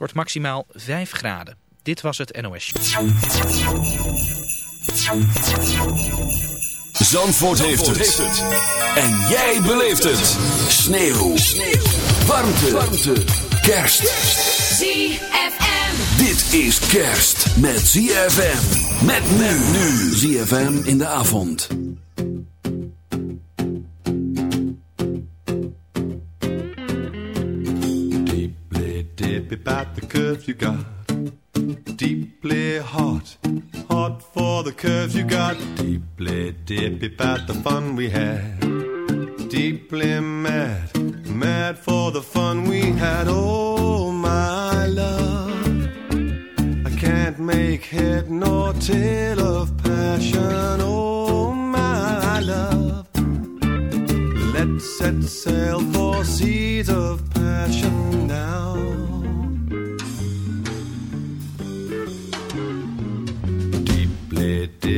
wordt maximaal 5 graden. Dit was het NOS. Zandvoort, heeft, het. En jij beleeft het. Sneeuw. Sneeuw. Warmte. Warmte. Kerst. ZFM. Dit is kerst met ZFM. Met men nu. ZFM in de avond. About the curves you got. Deeply hot, hot for the curves you got. Deeply dip about the fun we had. Deeply mad, mad for the fun we had. Oh, my love. I can't make head nor tail of passion. Oh, my love. Let's set sail for seas of passion now.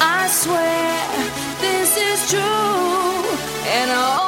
I swear this is true, and all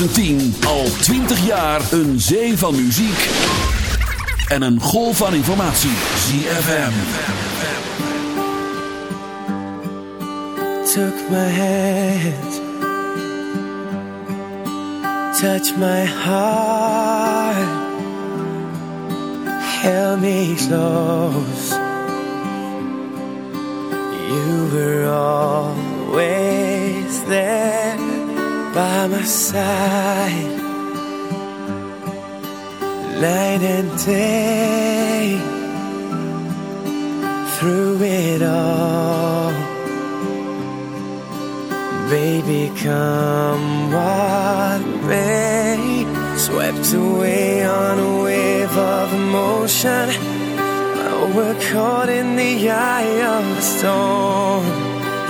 2010 al 20 jaar een zee van muziek en een golf van informatie. ZFM. Took my hand, touched my heart, held me close. You were always there by my side, night and day, through it all. Baby, come what may, swept away on a wave of emotion. We're caught in the eye of the storm.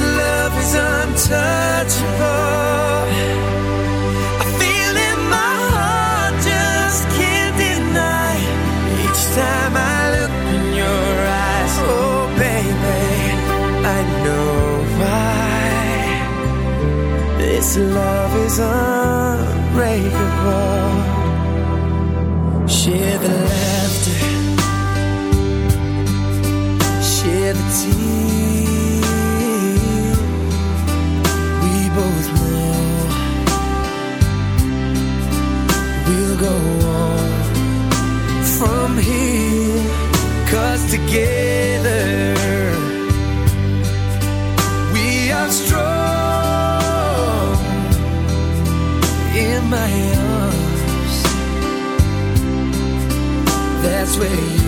Love is untouchable. I feel in my heart, just can't deny. Each time I look in your eyes, oh baby, I know why. This love is unbreakable. Share the Cause together we are strong in my arms. That's where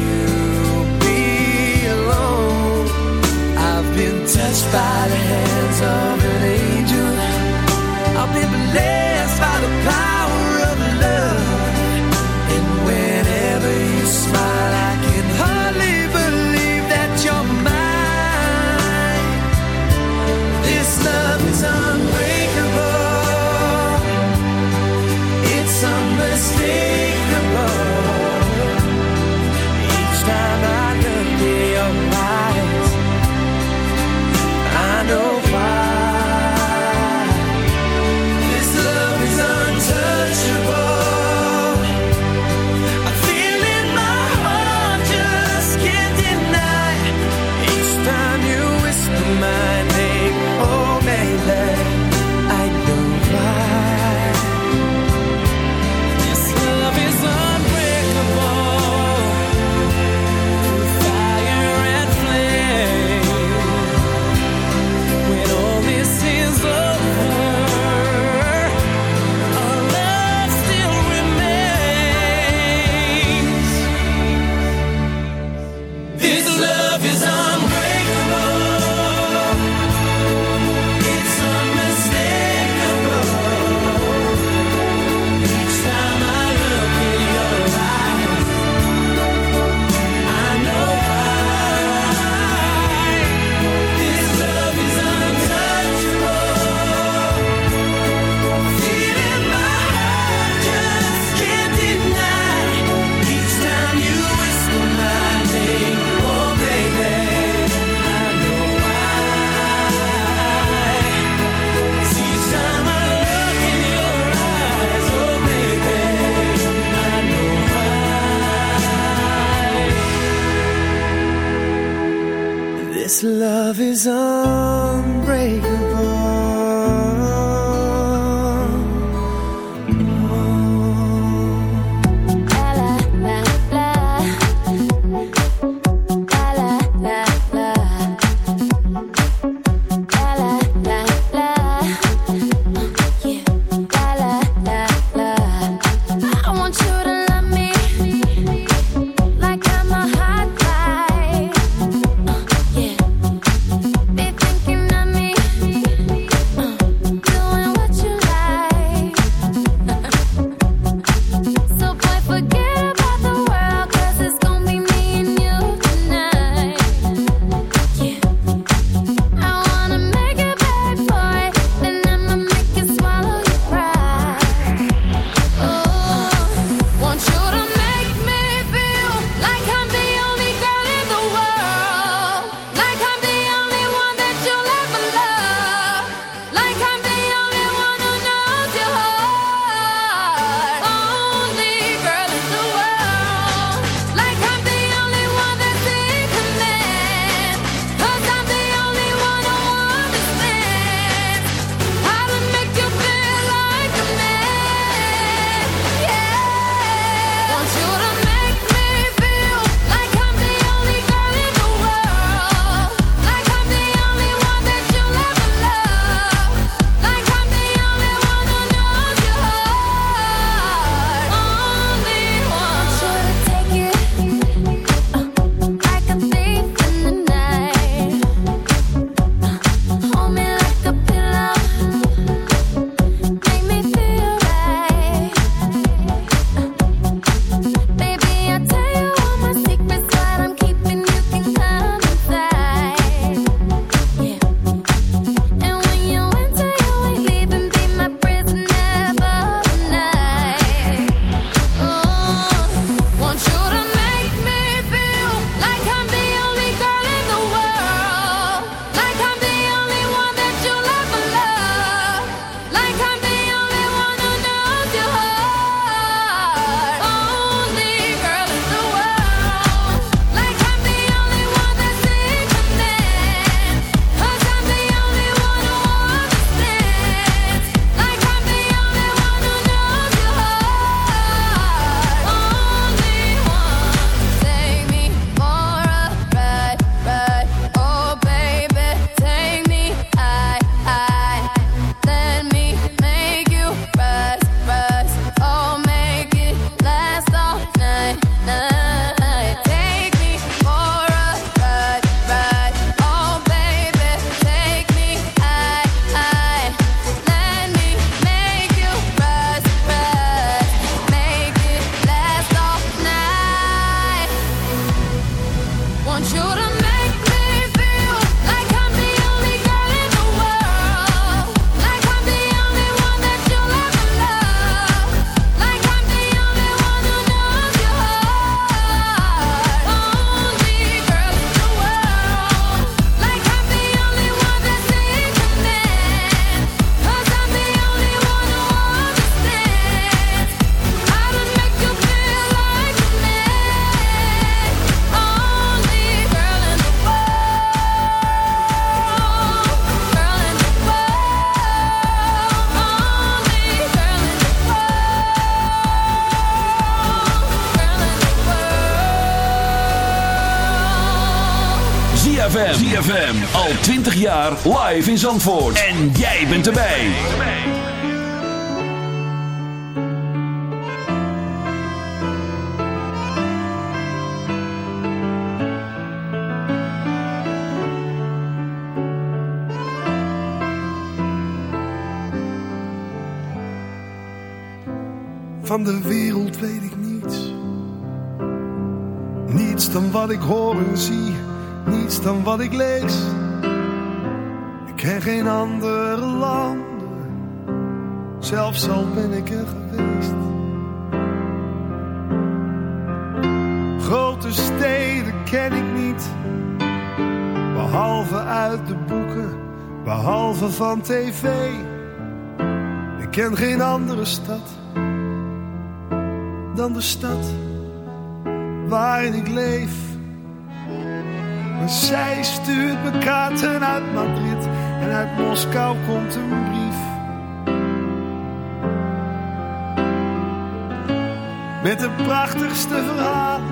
jaar live in Zandvoort. En jij bent erbij. Van de wereld weet ik niets. Niets dan wat ik hoor en zie. Niets dan wat ik lees ken geen andere landen, zelfs al ben ik er geweest. Grote steden ken ik niet, behalve uit de boeken, behalve van tv. Ik ken geen andere stad dan de stad waarin ik leef. Maar zij stuurt me kaarten uit Madrid en uit Moskou komt een brief. Met de prachtigste verhalen.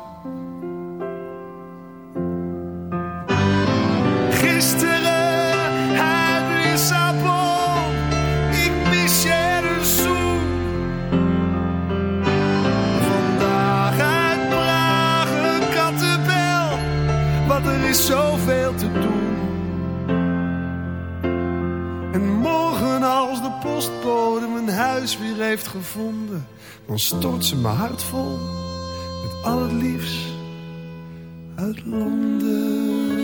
Gisteren. Ik mis je een zoen. Vandaag uit Praag een kattenbel. Want er is zoveel te doen. En morgen als de postbode mijn huis weer heeft gevonden, dan stort ze mijn hart vol met al het liefst uit Londen.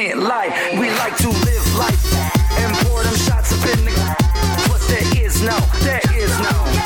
Moment, light. We like to live life and pour them shots up in the. But there is no, there is no.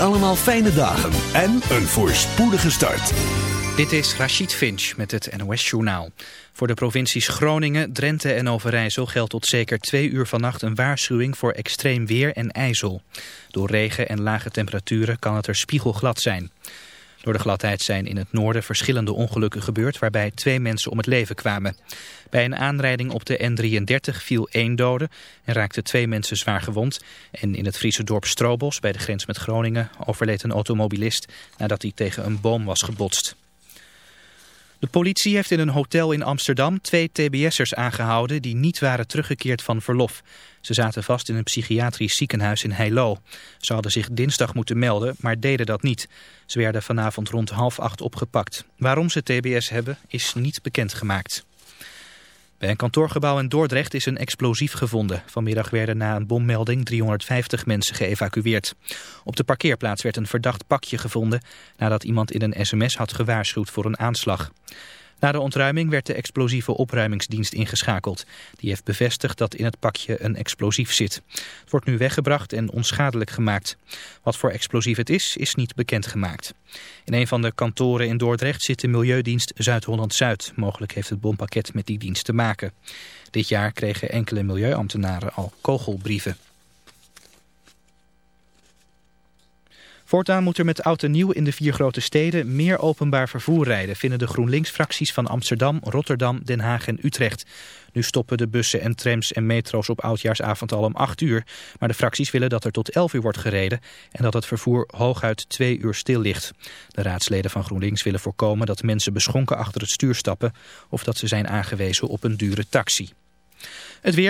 Allemaal fijne dagen en een voorspoedige start. Dit is Rachid Finch met het NOS Journaal. Voor de provincies Groningen, Drenthe en Overijssel geldt tot zeker twee uur vannacht een waarschuwing voor extreem weer en ijzel. Door regen en lage temperaturen kan het er spiegelglad zijn. Door de gladheid zijn in het noorden verschillende ongelukken gebeurd waarbij twee mensen om het leven kwamen. Bij een aanrijding op de N33 viel één dode en raakten twee mensen zwaar gewond. En in het Friese dorp Strobos bij de grens met Groningen overleed een automobilist nadat hij tegen een boom was gebotst. De politie heeft in een hotel in Amsterdam twee tbs'ers aangehouden die niet waren teruggekeerd van verlof. Ze zaten vast in een psychiatrisch ziekenhuis in Heilo. Ze hadden zich dinsdag moeten melden, maar deden dat niet. Ze werden vanavond rond half acht opgepakt. Waarom ze tbs hebben is niet bekendgemaakt. Bij een kantoorgebouw in Dordrecht is een explosief gevonden. Vanmiddag werden na een bommelding 350 mensen geëvacueerd. Op de parkeerplaats werd een verdacht pakje gevonden nadat iemand in een sms had gewaarschuwd voor een aanslag. Na de ontruiming werd de explosieve opruimingsdienst ingeschakeld. Die heeft bevestigd dat in het pakje een explosief zit. Het wordt nu weggebracht en onschadelijk gemaakt. Wat voor explosief het is, is niet bekendgemaakt. In een van de kantoren in Dordrecht zit de Milieudienst Zuid-Holland-Zuid. Mogelijk heeft het bompakket met die dienst te maken. Dit jaar kregen enkele milieuambtenaren al kogelbrieven. Voortaan moet er met oud en nieuw in de vier grote steden meer openbaar vervoer rijden, vinden de GroenLinks-fracties van Amsterdam, Rotterdam, Den Haag en Utrecht. Nu stoppen de bussen en trams en metro's op oudjaarsavond al om 8 uur, maar de fracties willen dat er tot 11 uur wordt gereden en dat het vervoer hooguit 2 uur stil ligt. De raadsleden van GroenLinks willen voorkomen dat mensen beschonken achter het stuur stappen of dat ze zijn aangewezen op een dure taxi. Het weer